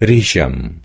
речам.